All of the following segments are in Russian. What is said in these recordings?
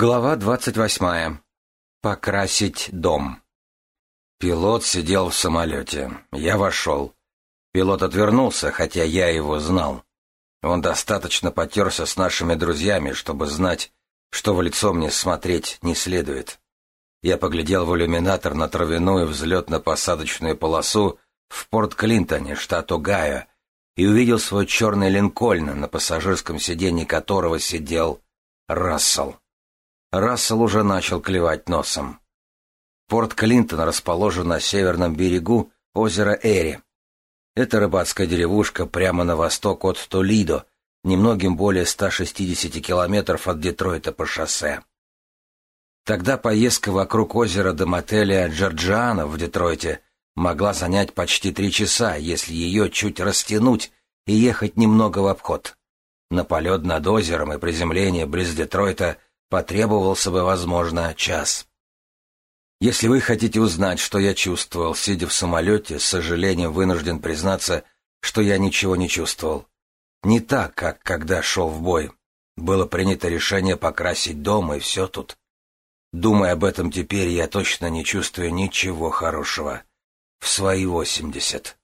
Глава двадцать восьмая. Покрасить дом. Пилот сидел в самолете. Я вошел. Пилот отвернулся, хотя я его знал. Он достаточно потерся с нашими друзьями, чтобы знать, что в лицо мне смотреть не следует. Я поглядел в иллюминатор на травяную взлетно-посадочную полосу в порт Клинтоне, штат Огайо, и увидел свой черный Линкольн, на пассажирском сиденье которого сидел Рассел. Рассел уже начал клевать носом. Порт Клинтон расположен на северном берегу озера Эри. Это рыбацкая деревушка прямо на восток от Толидо, немногим более 160 километров от Детройта по шоссе. Тогда поездка вокруг озера до мотеля Джорджиана в Детройте могла занять почти три часа, если ее чуть растянуть и ехать немного в обход. На полет над озером и приземление близ Детройта – потребовался бы, возможно, час. Если вы хотите узнать, что я чувствовал, сидя в самолете, с сожалением вынужден признаться, что я ничего не чувствовал. Не так, как когда шел в бой. Было принято решение покрасить дом, и все тут. Думая об этом теперь, я точно не чувствую ничего хорошего. В свои восемьдесят.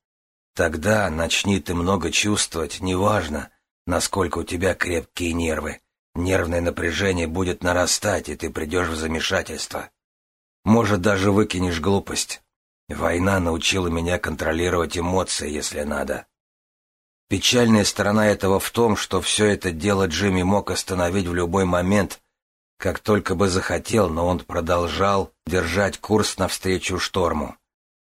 Тогда начни ты много чувствовать, неважно, насколько у тебя крепкие нервы. Нервное напряжение будет нарастать, и ты придешь в замешательство. Может, даже выкинешь глупость. Война научила меня контролировать эмоции, если надо. Печальная сторона этого в том, что все это дело Джимми мог остановить в любой момент, как только бы захотел, но он продолжал держать курс навстречу шторму.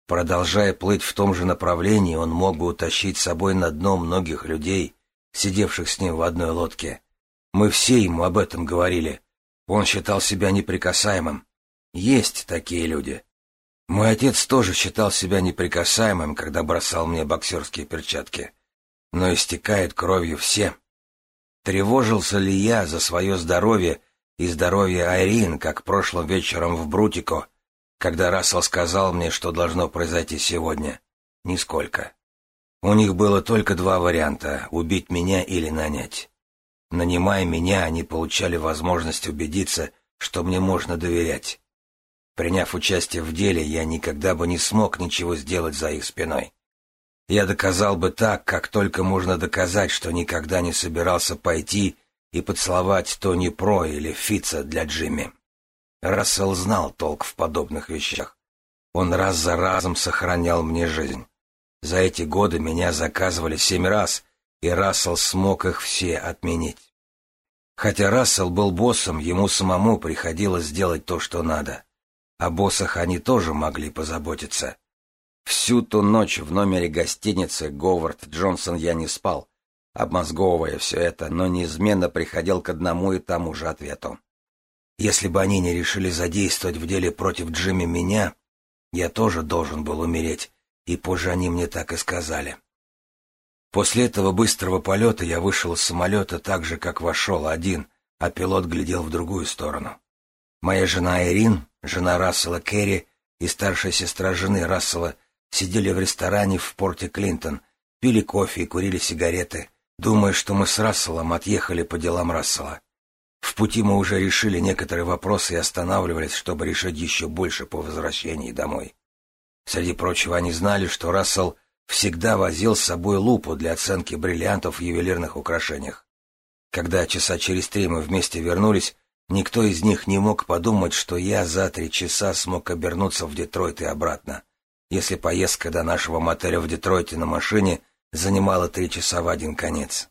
Продолжая плыть в том же направлении, он мог бы утащить с собой на дно многих людей, сидевших с ним в одной лодке. Мы все ему об этом говорили. Он считал себя неприкасаемым. Есть такие люди. Мой отец тоже считал себя неприкасаемым, когда бросал мне боксерские перчатки. Но истекает кровью все. Тревожился ли я за свое здоровье и здоровье Айрин, как прошлым вечером в Брутико, когда Рассел сказал мне, что должно произойти сегодня? Нисколько. У них было только два варианта — убить меня или нанять нанимая меня, они получали возможность убедиться, что мне можно доверять. Приняв участие в деле, я никогда бы не смог ничего сделать за их спиной. Я доказал бы так, как только можно доказать, что никогда не собирался пойти и поцеловать Тони Про или Фица для Джимми. Рассел знал толк в подобных вещах. Он раз за разом сохранял мне жизнь. За эти годы меня заказывали семь раз, и Рассел смог их все отменить. Хотя Рассел был боссом, ему самому приходилось делать то, что надо. О боссах они тоже могли позаботиться. Всю ту ночь в номере гостиницы Говард Джонсон я не спал, обмозговывая все это, но неизменно приходил к одному и тому же ответу. Если бы они не решили задействовать в деле против Джимми меня, я тоже должен был умереть, и позже они мне так и сказали. После этого быстрого полета я вышел из самолета так же, как вошел один, а пилот глядел в другую сторону. Моя жена Ирин, жена Рассела Керри и старшая сестра жены Рассела сидели в ресторане в порте Клинтон, пили кофе и курили сигареты, думая, что мы с Расселом отъехали по делам Рассела. В пути мы уже решили некоторые вопросы и останавливались, чтобы решить еще больше по возвращении домой. Среди прочего, они знали, что Рассел — всегда возил с собой лупу для оценки бриллиантов в ювелирных украшениях. Когда часа через три мы вместе вернулись, никто из них не мог подумать, что я за три часа смог обернуться в Детройт и обратно, если поездка до нашего мотеля в Детройте на машине занимала три часа в один конец.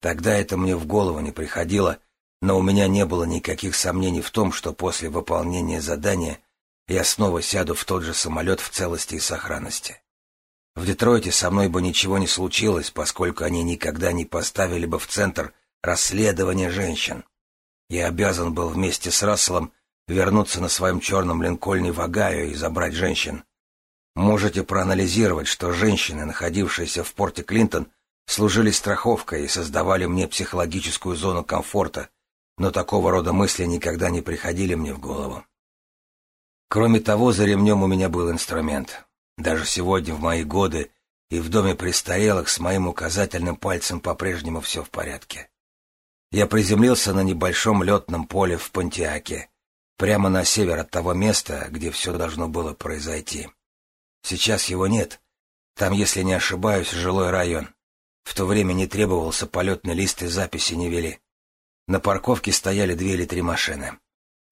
Тогда это мне в голову не приходило, но у меня не было никаких сомнений в том, что после выполнения задания я снова сяду в тот же самолет в целости и сохранности. В Детройте со мной бы ничего не случилось, поскольку они никогда не поставили бы в центр расследование женщин. Я обязан был вместе с Расселом вернуться на своем черном линкольне в Огайо и забрать женщин. Можете проанализировать, что женщины, находившиеся в порте Клинтон, служили страховкой и создавали мне психологическую зону комфорта, но такого рода мысли никогда не приходили мне в голову. Кроме того, за ремнем у меня был инструмент. Даже сегодня, в мои годы, и в доме престарелых с моим указательным пальцем по-прежнему все в порядке. Я приземлился на небольшом летном поле в Пантиаке, прямо на север от того места, где все должно было произойти. Сейчас его нет. Там, если не ошибаюсь, жилой район. В то время не требовался полетный лист и записи не вели. На парковке стояли две или три машины.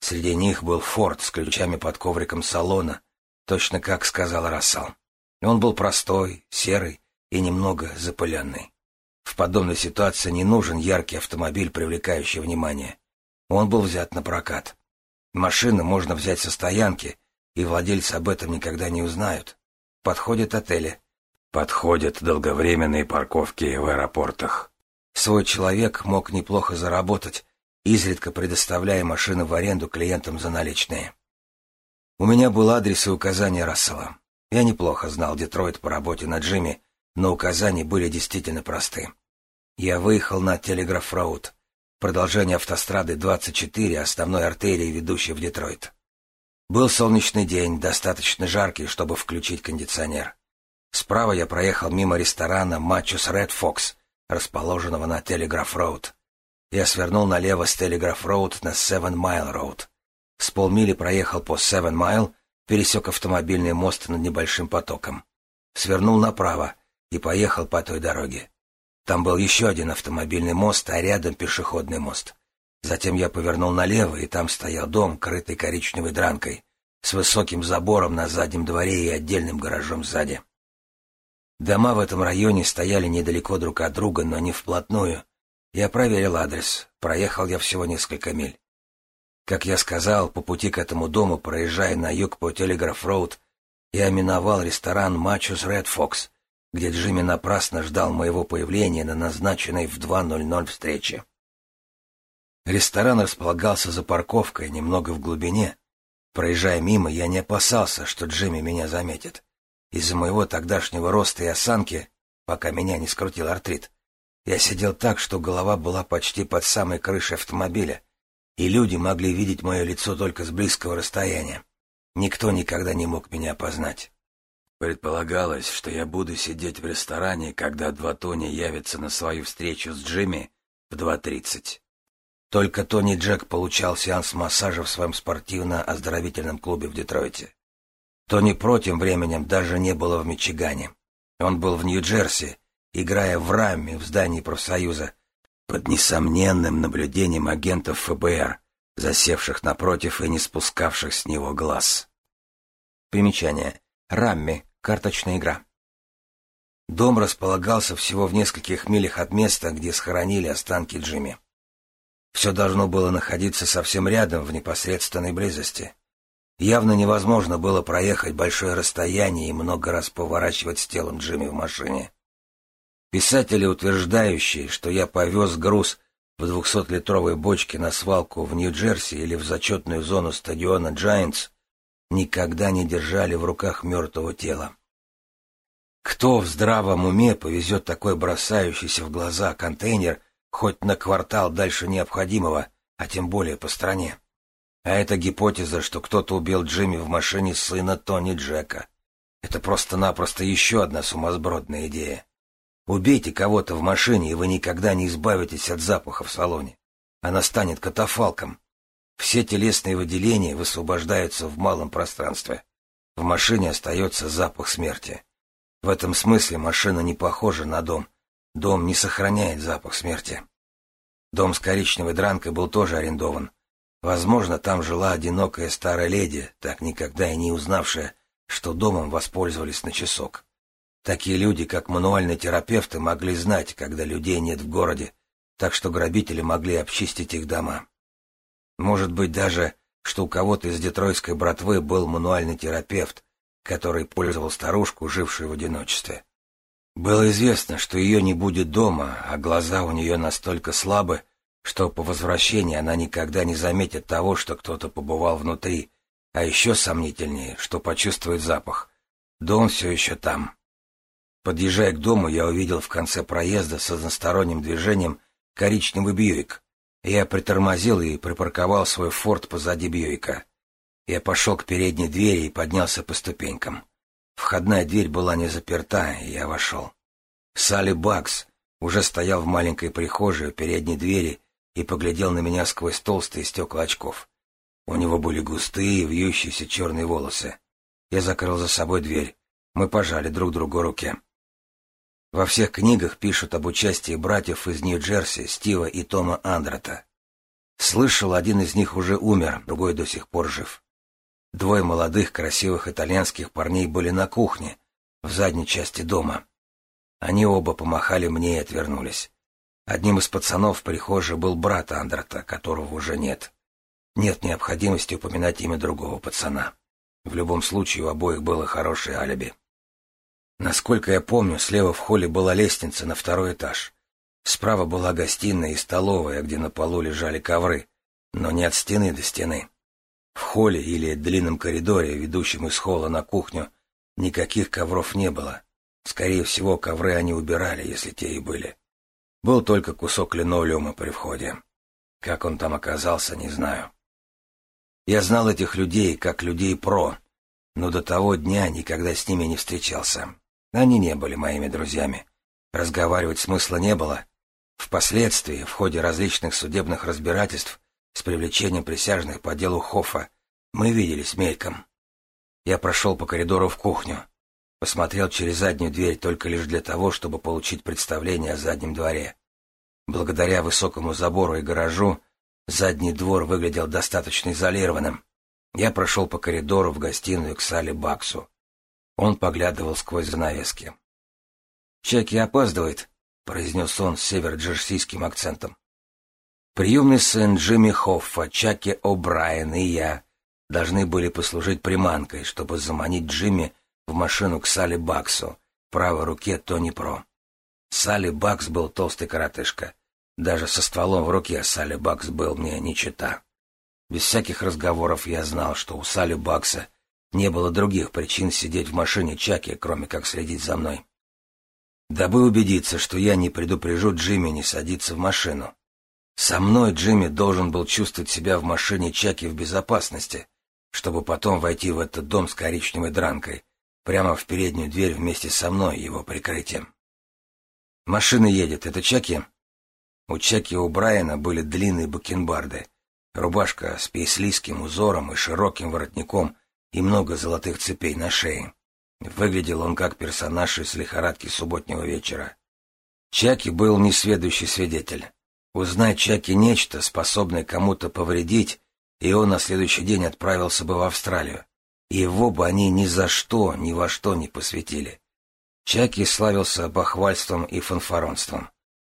Среди них был «Форд» с ключами под ковриком салона, точно как сказал Рассал. Он был простой, серый и немного запыленный. В подобной ситуации не нужен яркий автомобиль, привлекающий внимание. Он был взят на прокат. Машину можно взять со стоянки, и владельцы об этом никогда не узнают. Подходят отели. Подходят долговременные парковки в аэропортах. Свой человек мог неплохо заработать, изредка предоставляя машины в аренду клиентам за наличные. У меня был адрес и указание Рассела. Я неплохо знал Детройт по работе на Джимми, но указания были действительно просты. Я выехал на Телеграф-Роуд, продолжение автострады 24, основной артерии, ведущей в Детройт. Был солнечный день, достаточно жаркий, чтобы включить кондиционер. Справа я проехал мимо ресторана «Мачус Ред Фокс», расположенного на Телеграф-Роуд. Я свернул налево с Телеграф-Роуд на Севен Майл-Роуд. С полмили проехал по Севен Майл, пересек автомобильный мост над небольшим потоком, свернул направо и поехал по той дороге. Там был еще один автомобильный мост, а рядом пешеходный мост. Затем я повернул налево, и там стоял дом, крытый коричневой дранкой, с высоким забором на заднем дворе и отдельным гаражом сзади. Дома в этом районе стояли недалеко друг от друга, но не вплотную. Я проверил адрес. Проехал я всего несколько миль. Как я сказал, по пути к этому дому, проезжая на юг по Телеграф-роуд, я миновал ресторан «Мачус Ред Фокс», где Джимми напрасно ждал моего появления на назначенной в 2.00 встрече. Ресторан располагался за парковкой немного в глубине. Проезжая мимо, я не опасался, что Джимми меня заметит. Из-за моего тогдашнего роста и осанки, пока меня не скрутил артрит, я сидел так, что голова была почти под самой крышей автомобиля, и люди могли видеть мое лицо только с близкого расстояния. Никто никогда не мог меня опознать. Предполагалось, что я буду сидеть в ресторане, когда два Тони явятся на свою встречу с Джимми в 2.30. Только Тони Джек получал сеанс массажа в своем спортивно-оздоровительном клубе в Детройте. Тони против временем даже не было в Мичигане. Он был в Нью-Джерси, играя в раме в здании профсоюза, под несомненным наблюдением агентов ФБР, засевших напротив и не спускавших с него глаз. Примечание. Рамми. Карточная игра. Дом располагался всего в нескольких милях от места, где схоронили останки Джимми. Все должно было находиться совсем рядом, в непосредственной близости. Явно невозможно было проехать большое расстояние и много раз поворачивать с телом Джимми в машине. Писатели утверждающие, что я повез груз в 200-литровой бочке на свалку в Нью-Джерси или в зачетную зону стадиона Джайентс, никогда не держали в руках мертвого тела. Кто в здравом уме повезет такой бросающийся в глаза контейнер хоть на квартал дальше необходимого, а тем более по стране? А это гипотеза, что кто-то убил Джимми в машине сына Тони Джека. Это просто-напросто еще одна сумасбродная идея. Убейте кого-то в машине, и вы никогда не избавитесь от запаха в салоне. Она станет катафалком. Все телесные выделения высвобождаются в малом пространстве. В машине остается запах смерти. В этом смысле машина не похожа на дом. Дом не сохраняет запах смерти. Дом с коричневой дранкой был тоже арендован. Возможно, там жила одинокая старая леди, так никогда и не узнавшая, что домом воспользовались на часок. Такие люди, как мануальные терапевты, могли знать, когда людей нет в городе, так что грабители могли обчистить их дома. Может быть даже, что у кого-то из детройской братвы был мануальный терапевт, который пользовал старушку, жившую в одиночестве. Было известно, что ее не будет дома, а глаза у нее настолько слабы, что по возвращении она никогда не заметит того, что кто-то побывал внутри, а еще сомнительнее, что почувствует запах. Да он все еще там. Подъезжая к дому, я увидел в конце проезда с односторонним движением коричневый Бьюик. Я притормозил и припарковал свой форт позади Бьюика. Я пошел к передней двери и поднялся по ступенькам. Входная дверь была не заперта, и я вошел. Салли Бакс уже стоял в маленькой прихожей у передней двери и поглядел на меня сквозь толстые стекла очков. У него были густые, вьющиеся черные волосы. Я закрыл за собой дверь. Мы пожали друг другу руки. Во всех книгах пишут об участии братьев из Нью-Джерси, Стива и Тома Андрета. Слышал, один из них уже умер, другой до сих пор жив. Двое молодых, красивых итальянских парней были на кухне, в задней части дома. Они оба помахали мне и отвернулись. Одним из пацанов в прихожей был брат Андрата, которого уже нет. Нет необходимости упоминать имя другого пацана. В любом случае у обоих было хорошее алиби. Насколько я помню, слева в холле была лестница на второй этаж. Справа была гостиная и столовая, где на полу лежали ковры, но не от стены до стены. В холле или длинном коридоре, ведущем из холла на кухню, никаких ковров не было. Скорее всего, ковры они убирали, если те и были. Был только кусок линолеума при входе. Как он там оказался, не знаю. Я знал этих людей как людей про, но до того дня никогда с ними не встречался. Они не были моими друзьями. Разговаривать смысла не было. Впоследствии, в ходе различных судебных разбирательств с привлечением присяжных по делу Хофа, мы виделись мельком. Я прошел по коридору в кухню. Посмотрел через заднюю дверь только лишь для того, чтобы получить представление о заднем дворе. Благодаря высокому забору и гаражу задний двор выглядел достаточно изолированным. Я прошел по коридору в гостиную к Сале Баксу. Он поглядывал сквозь занавески. «Чеки опаздывает», — произнес он с северо-джерсийским акцентом. Приемный сын Джимми Хоффа, Чаки О'Брайен и я должны были послужить приманкой, чтобы заманить Джимми в машину к Салли Баксу, правой руке Тони Про. Салли Бакс был толстый коротышка. Даже со стволом в руке Салли Бакс был мне не чита. Без всяких разговоров я знал, что у Салли Бакса не было других причин сидеть в машине Чаки, кроме как следить за мной. Дабы убедиться, что я не предупрежу Джимми не садиться в машину. Со мной Джимми должен был чувствовать себя в машине Чаки в безопасности, чтобы потом войти в этот дом с коричневой дранкой, прямо в переднюю дверь вместе со мной, его прикрытием. Машина едет, это Чаки? У Чаки у Брайана были длинные бакенбарды, рубашка с пейслийским узором и широким воротником — и много золотых цепей на шее. Выглядел он как персонаж из лихорадки субботнего вечера. Чаки был несведущий свидетель. Узнать Чаки нечто, способное кому-то повредить, и он на следующий день отправился бы в Австралию. Его бы они ни за что, ни во что не посвятили. Чаки славился бахвальством и фанфаронством.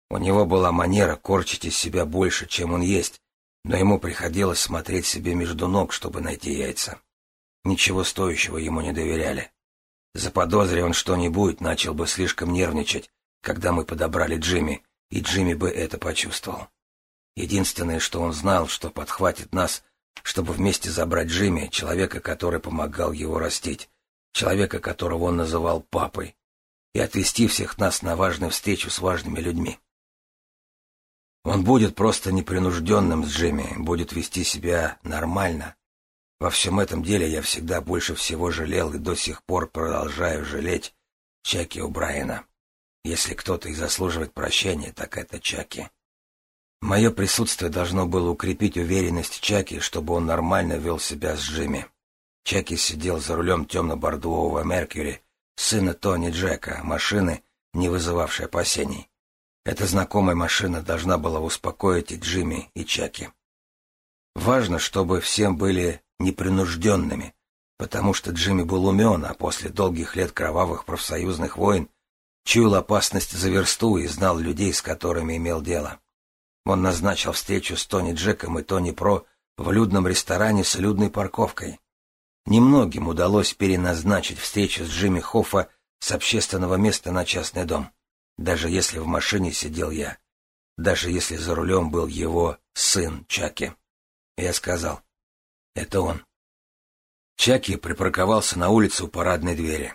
У него была манера корчить из себя больше, чем он есть, но ему приходилось смотреть себе между ног, чтобы найти яйца ничего стоящего ему не доверяли. Заподозри он что-нибудь, начал бы слишком нервничать, когда мы подобрали Джимми, и Джимми бы это почувствовал. Единственное, что он знал, что подхватит нас, чтобы вместе забрать Джимми, человека, который помогал его растить, человека, которого он называл папой, и отвезти всех нас на важную встречу с важными людьми. Он будет просто непринужденным с Джимми, будет вести себя нормально, во всем этом деле я всегда больше всего жалел и до сих пор продолжаю жалеть Чаки Убрайена. Если кто-то и заслуживает прощения, так это Чаки. Мое присутствие должно было укрепить уверенность Чаки, чтобы он нормально вел себя с Джимми. Чаки сидел за рулем темно-бордового «Меркьюри», сына Тони Джека, машины, не вызывавшей опасений. Эта знакомая машина должна была успокоить и Джимми, и Чаки. Важно, чтобы всем были непринужденными, потому что Джимми был умен, а после долгих лет кровавых профсоюзных войн чуял опасность за версту и знал людей, с которыми имел дело. Он назначил встречу с Тони Джеком и Тони Про в людном ресторане с людной парковкой. Немногим удалось переназначить встречу с Джимми Хоффа с общественного места на частный дом, даже если в машине сидел я, даже если за рулем был его сын Чаки. Я сказал, это он. Чаки припарковался на улице у парадной двери.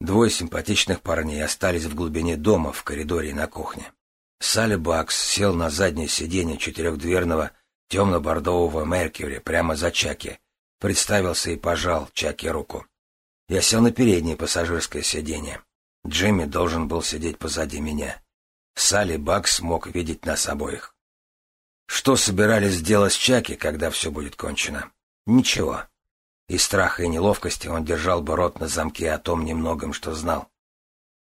Двое симпатичных парней остались в глубине дома в коридоре и на кухне. Салли Бакс сел на заднее сиденье четырехдверного темно-бордового Меркьюри прямо за Чаки, представился и пожал Чаки руку. Я сел на переднее пассажирское сиденье. Джимми должен был сидеть позади меня. Салли Бакс мог видеть нас обоих. Что собирались делать с Чаки, когда все будет кончено? Ничего. Из страха и неловкости он держал бород на замке о том немногом, что знал.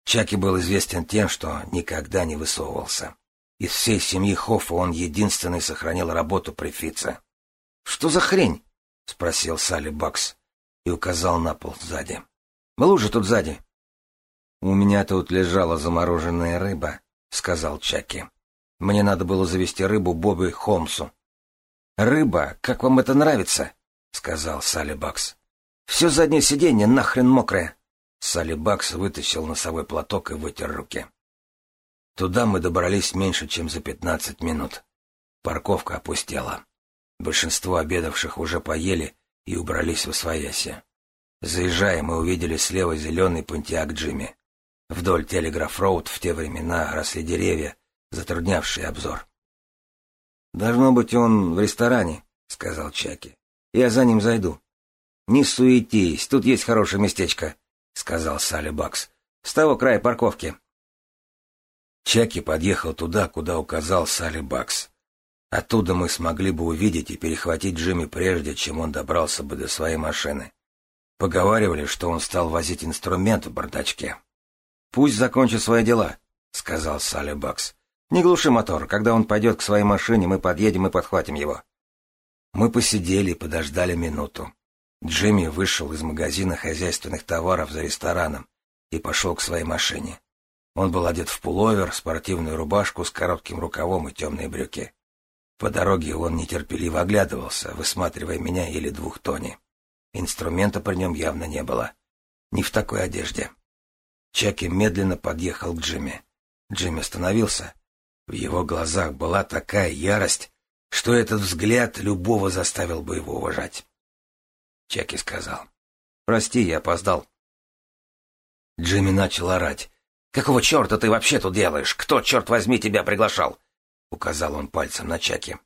Чаки был известен тем, что никогда не высовывался. Из всей семьи Хоффа он единственный сохранил работу префица. — Что за хрень? — спросил Салли Бакс и указал на пол сзади. — Мы лужа тут сзади. — У меня тут лежала замороженная рыба, — сказал Чаки. — Мне надо было завести рыбу Бобби Холмсу. — Рыба, как вам это нравится? —— сказал Салли Бакс. «Все заднее сиденье нахрен мокрое!» Салли Бакс вытащил носовой платок и вытер руки. Туда мы добрались меньше, чем за пятнадцать минут. Парковка опустела. Большинство обедавших уже поели и убрались в освоясе. Заезжая, мы увидели слева зеленый пантеак Джимми. Вдоль Телеграф-Роуд в те времена росли деревья, затруднявшие обзор. «Должно быть, он в ресторане», — сказал Чаки. Я за ним зайду. «Не суетись, тут есть хорошее местечко», — сказал Салли Бакс. «С того края парковки». Чаки подъехал туда, куда указал Салли Бакс. Оттуда мы смогли бы увидеть и перехватить Джимми прежде, чем он добрался бы до своей машины. Поговаривали, что он стал возить инструмент в бардачке. «Пусть закончит свои дела», — сказал Салли Бакс. «Не глуши мотор. Когда он пойдет к своей машине, мы подъедем и подхватим его». Мы посидели и подождали минуту. Джимми вышел из магазина хозяйственных товаров за рестораном и пошел к своей машине. Он был одет в пуловер, спортивную рубашку с коротким рукавом и темные брюки. По дороге он нетерпеливо оглядывался, высматривая меня или двух Тони. Инструмента при нем явно не было. Не в такой одежде. Чаки медленно подъехал к Джимми. Джимми остановился. В его глазах была такая ярость, что этот взгляд любого заставил бы его уважать. Чаки сказал. «Прости, я опоздал». Джимми начал орать. «Какого черта ты вообще тут делаешь? Кто, черт возьми, тебя приглашал?» Указал он пальцем на Чаки.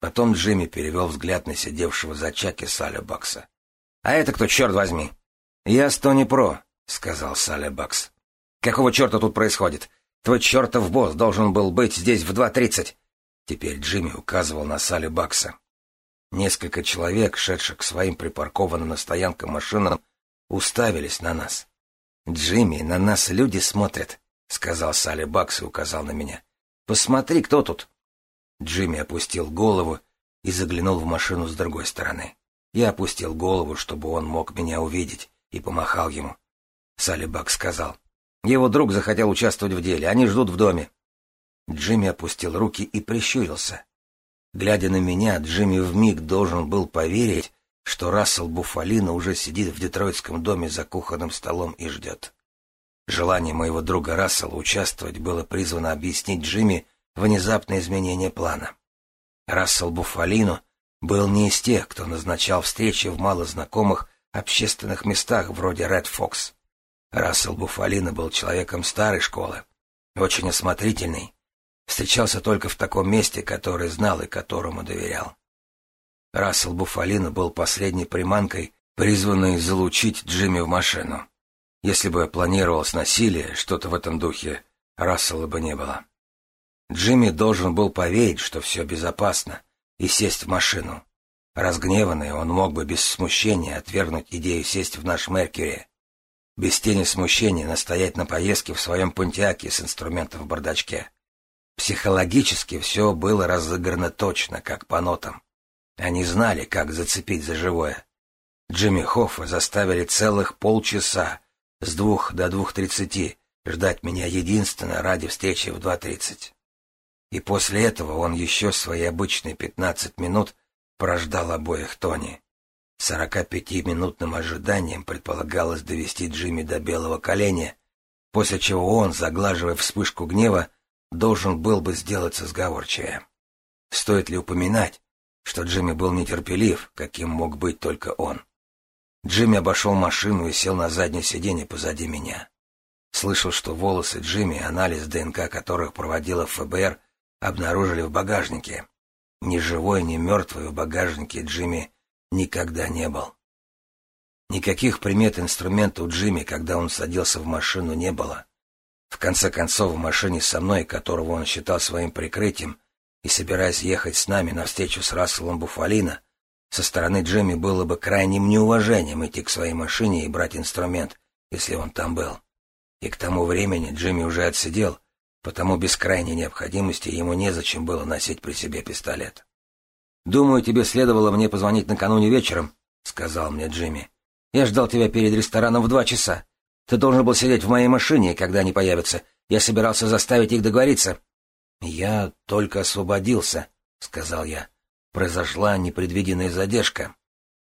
Потом Джимми перевел взгляд на сидевшего за Чаки Саля Бакса. «А это кто, черт возьми?» «Я Стони Про», — сказал Саля Бакс. «Какого черта тут происходит? Твой чертов босс должен был быть здесь в два тридцать. Теперь Джимми указывал на Салли Бакса. Несколько человек, шедших к своим припаркованным на стоянке машинам, уставились на нас. «Джимми, на нас люди смотрят», — сказал Салли Бакс и указал на меня. «Посмотри, кто тут!» Джимми опустил голову и заглянул в машину с другой стороны. Я опустил голову, чтобы он мог меня увидеть, и помахал ему. Салли Бакс сказал. «Его друг захотел участвовать в деле. Они ждут в доме». Джимми опустил руки и прищурился. Глядя на меня, Джимми вмиг должен был поверить, что Рассел Буфалина уже сидит в детройтском доме за кухонным столом и ждет. Желание моего друга Рассела участвовать было призвано объяснить Джимми внезапное изменение плана. Рассел Буфалину был не из тех, кто назначал встречи в малознакомых общественных местах вроде Ред Фокс. Рассел Буфалина был человеком старой школы, очень осмотрительный, встречался только в таком месте, которое знал и которому доверял. Рассел Буфалино был последней приманкой, призванной залучить Джимми в машину. Если бы планировалось насилие, что-то в этом духе, Рассела бы не было. Джимми должен был поверить, что все безопасно, и сесть в машину. Разгневанный, он мог бы без смущения отвергнуть идею сесть в наш Меркьюри, без тени смущения настоять на поездке в своем пунтяке с инструментом в бардачке. Психологически все было разыграно точно, как по нотам. Они знали, как зацепить за живое. Джимми Хоффа заставили целых полчаса с двух до двух тридцати ждать меня единственно ради встречи в два тридцать. И после этого он еще свои обычные пятнадцать минут прождал обоих Тони. Сорока пятиминутным ожиданием предполагалось довести Джимми до белого коленя, после чего он, заглаживая вспышку гнева, должен был бы сделаться сговорчивее. Стоит ли упоминать, что Джимми был нетерпелив, каким мог быть только он? Джимми обошел машину и сел на заднее сиденье позади меня. Слышал, что волосы Джимми, анализ ДНК которых проводила ФБР, обнаружили в багажнике. Ни живой, ни мертвый в багажнике Джимми никогда не был. Никаких примет инструмента у Джимми, когда он садился в машину, не было. В конце концов, в машине со мной, которого он считал своим прикрытием, и собираясь ехать с нами на встречу с Расселом Буфалина, со стороны Джимми было бы крайним неуважением идти к своей машине и брать инструмент, если он там был. И к тому времени Джимми уже отсидел, потому без крайней необходимости ему незачем было носить при себе пистолет. «Думаю, тебе следовало мне позвонить накануне вечером», — сказал мне Джимми. «Я ждал тебя перед рестораном в два часа. Ты должен был сидеть в моей машине, когда они появятся. Я собирался заставить их договориться. — Я только освободился, — сказал я. Произошла непредвиденная задержка.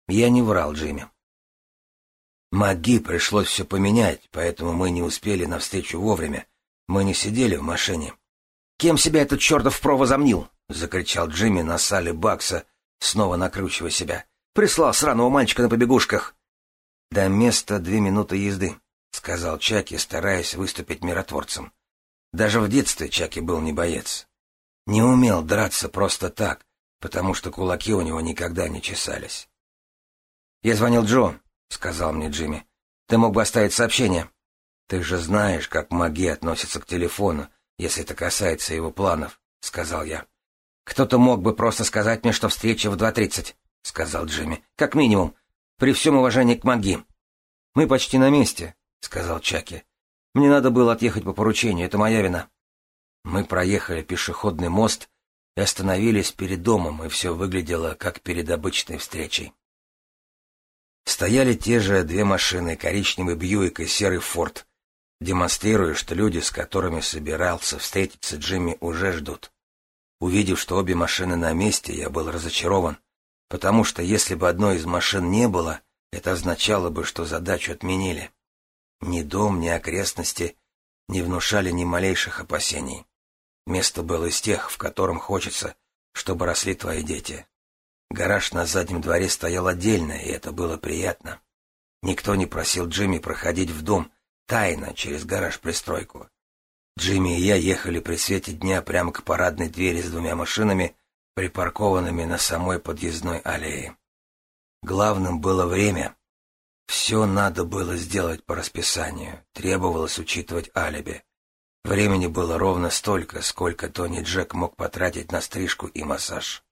Я не врал Джимми. Маги пришлось все поменять, поэтому мы не успели навстречу вовремя. Мы не сидели в машине. — Кем себя этот чертов про возомнил? — закричал Джимми на сале Бакса, снова накручивая себя. — Прислал сраного мальчика на побегушках. — До места две минуты езды, — сказал Чаки, стараясь выступить миротворцем. «Даже в детстве Чаки был не боец. Не умел драться просто так, потому что кулаки у него никогда не чесались». «Я звонил Джо», — сказал мне Джимми. «Ты мог бы оставить сообщение. Ты же знаешь, как маги относятся к телефону, если это касается его планов», — сказал я. «Кто-то мог бы просто сказать мне, что встреча в 2.30», — сказал Джимми. «Как минимум. При всем уважении к маги». «Мы почти на месте», сказал Чаки. Мне надо было отъехать по поручению, это моя вина. Мы проехали пешеходный мост и остановились перед домом, и все выглядело, как перед обычной встречей. Стояли те же две машины, коричневый Бьюик и серый Форд, демонстрируя, что люди, с которыми собирался встретиться Джимми, уже ждут. Увидев, что обе машины на месте, я был разочарован, потому что если бы одной из машин не было, это означало бы, что задачу отменили. Ни дом, ни окрестности не внушали ни малейших опасений. Место было из тех, в котором хочется, чтобы росли твои дети. Гараж на заднем дворе стоял отдельно, и это было приятно. Никто не просил Джимми проходить в дом тайно через гараж-пристройку. Джимми и я ехали при свете дня прямо к парадной двери с двумя машинами, припаркованными на самой подъездной аллее. Главным было время, все надо было сделать по расписанию, требовалось учитывать алиби. Времени было ровно столько, сколько Тони Джек мог потратить на стрижку и массаж.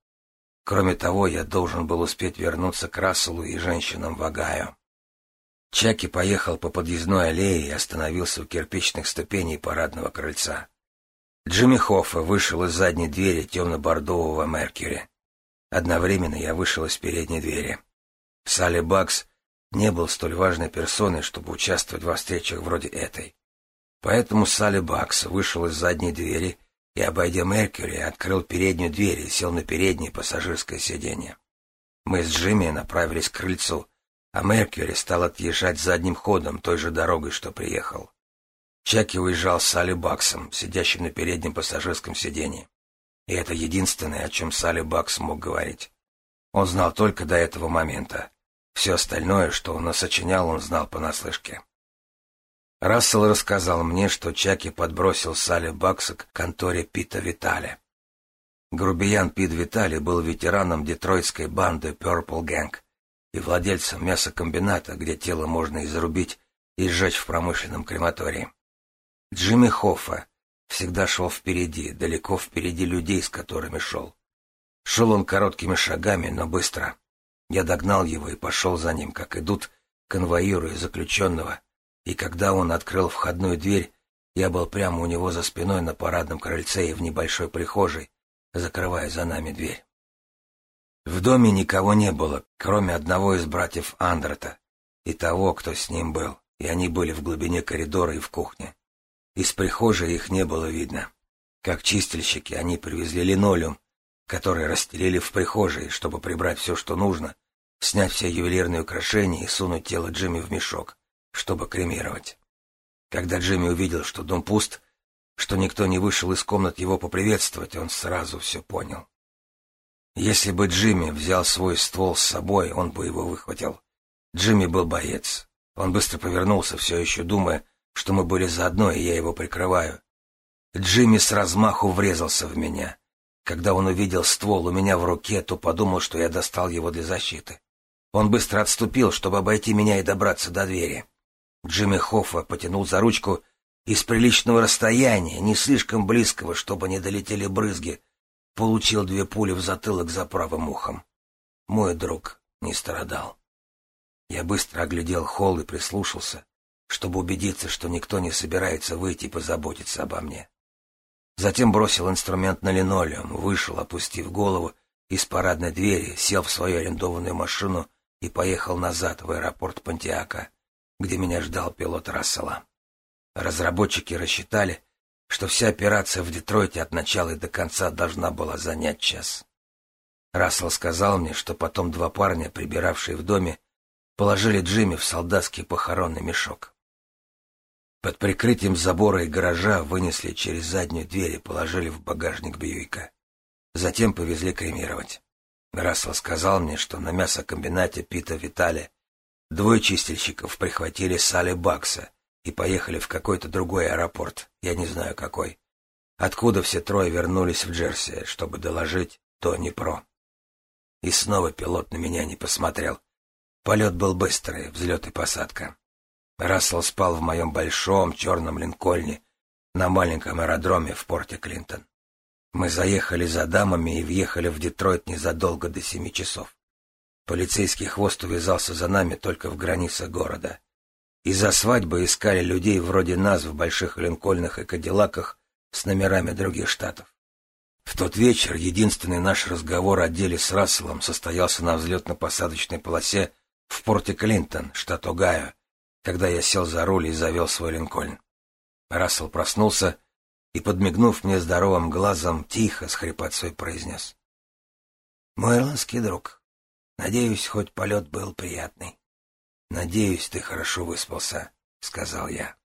Кроме того, я должен был успеть вернуться к Расселу и женщинам в Огайо. Чаки поехал по подъездной аллее и остановился у кирпичных ступеней парадного крыльца. Джимми Хоффа вышел из задней двери темно-бордового Меркьюри. Одновременно я вышел из передней двери. Салли Бакс не был столь важной персоной, чтобы участвовать во встречах вроде этой. Поэтому Салли Бакс вышел из задней двери и, обойдя Меркьюри, открыл переднюю дверь и сел на переднее пассажирское сиденье. Мы с Джимми направились к крыльцу, а Меркьюри стал отъезжать задним ходом той же дорогой, что приехал. Чаки уезжал с Салли Баксом, сидящим на переднем пассажирском сиденье. И это единственное, о чем Салли Бакс мог говорить. Он знал только до этого момента. Все остальное, ну что он насочинял, он знал понаслышке. Рассел рассказал мне, что Чаки подбросил Салли Бакса к конторе Пита Витали. Грубиян Пит Витали был ветераном детройтской банды Purple Gang и владельцем мясокомбината, где тело можно изрубить и сжечь в промышленном крематории. Джимми Хоффа всегда шел впереди, далеко впереди людей, с которыми шел. Шел он короткими шагами, но быстро. Я догнал его и пошел за ним, как идут, конвоируя заключенного, и когда он открыл входную дверь, я был прямо у него за спиной на парадном крыльце и в небольшой прихожей, закрывая за нами дверь. В доме никого не было, кроме одного из братьев Андрата и того, кто с ним был, и они были в глубине коридора и в кухне. Из прихожей их не было видно. Как чистильщики они привезли линолеум, который расстелили в прихожей, чтобы прибрать все, что нужно, снять все ювелирные украшения и сунуть тело Джимми в мешок, чтобы кремировать. Когда Джимми увидел, что дом пуст, что никто не вышел из комнат его поприветствовать, он сразу все понял. Если бы Джимми взял свой ствол с собой, он бы его выхватил. Джимми был боец. Он быстро повернулся, все еще думая, что мы были заодно, и я его прикрываю. Джимми с размаху врезался в меня. Когда он увидел ствол у меня в руке, то подумал, что я достал его для защиты. Он быстро отступил, чтобы обойти меня и добраться до двери. Джимми Хоффа потянул за ручку из приличного расстояния, не слишком близкого, чтобы не долетели брызги. Получил две пули в затылок за правым ухом. Мой друг не страдал. Я быстро оглядел холл и прислушался, чтобы убедиться, что никто не собирается выйти и позаботиться обо мне. Затем бросил инструмент на линолеум, вышел, опустив голову, из парадной двери, сел в свою арендованную машину и поехал назад в аэропорт Пантиака, где меня ждал пилот Рассела. Разработчики рассчитали, что вся операция в Детройте от начала и до конца должна была занять час. Рассел сказал мне, что потом два парня, прибиравшие в доме, положили Джимми в солдатский похоронный мешок. Под прикрытием забора и гаража вынесли через заднюю дверь и положили в багажник Бьюика. Затем повезли кремировать. Раз рассказал мне, что на мясокомбинате Пита Витали двое чистильщиков прихватили Сали Бакса и поехали в какой-то другой аэропорт, я не знаю какой, откуда все трое вернулись в Джерси, чтобы доложить Тони Про. И снова пилот на меня не посмотрел. Полет был быстрый, взлет и посадка. Рассел спал в моем большом черном линкольне на маленьком аэродроме в порте Клинтон. Мы заехали за дамами и въехали в Детройт незадолго до семи часов. Полицейский хвост увязался за нами только в границах города. Из-за свадьбы искали людей вроде нас в больших линкольнах и кадиллаках с номерами других штатов. В тот вечер единственный наш разговор о деле с Расселом состоялся на взлетно-посадочной полосе в порте Клинтон, штат Огайо, когда я сел за руль и завел свой линкольн. Рассел проснулся и, подмигнув мне здоровым глазом, тихо с хрипотцой произнес. «Мой ирландский друг, надеюсь, хоть полет был приятный. Надеюсь, ты хорошо выспался», — сказал я.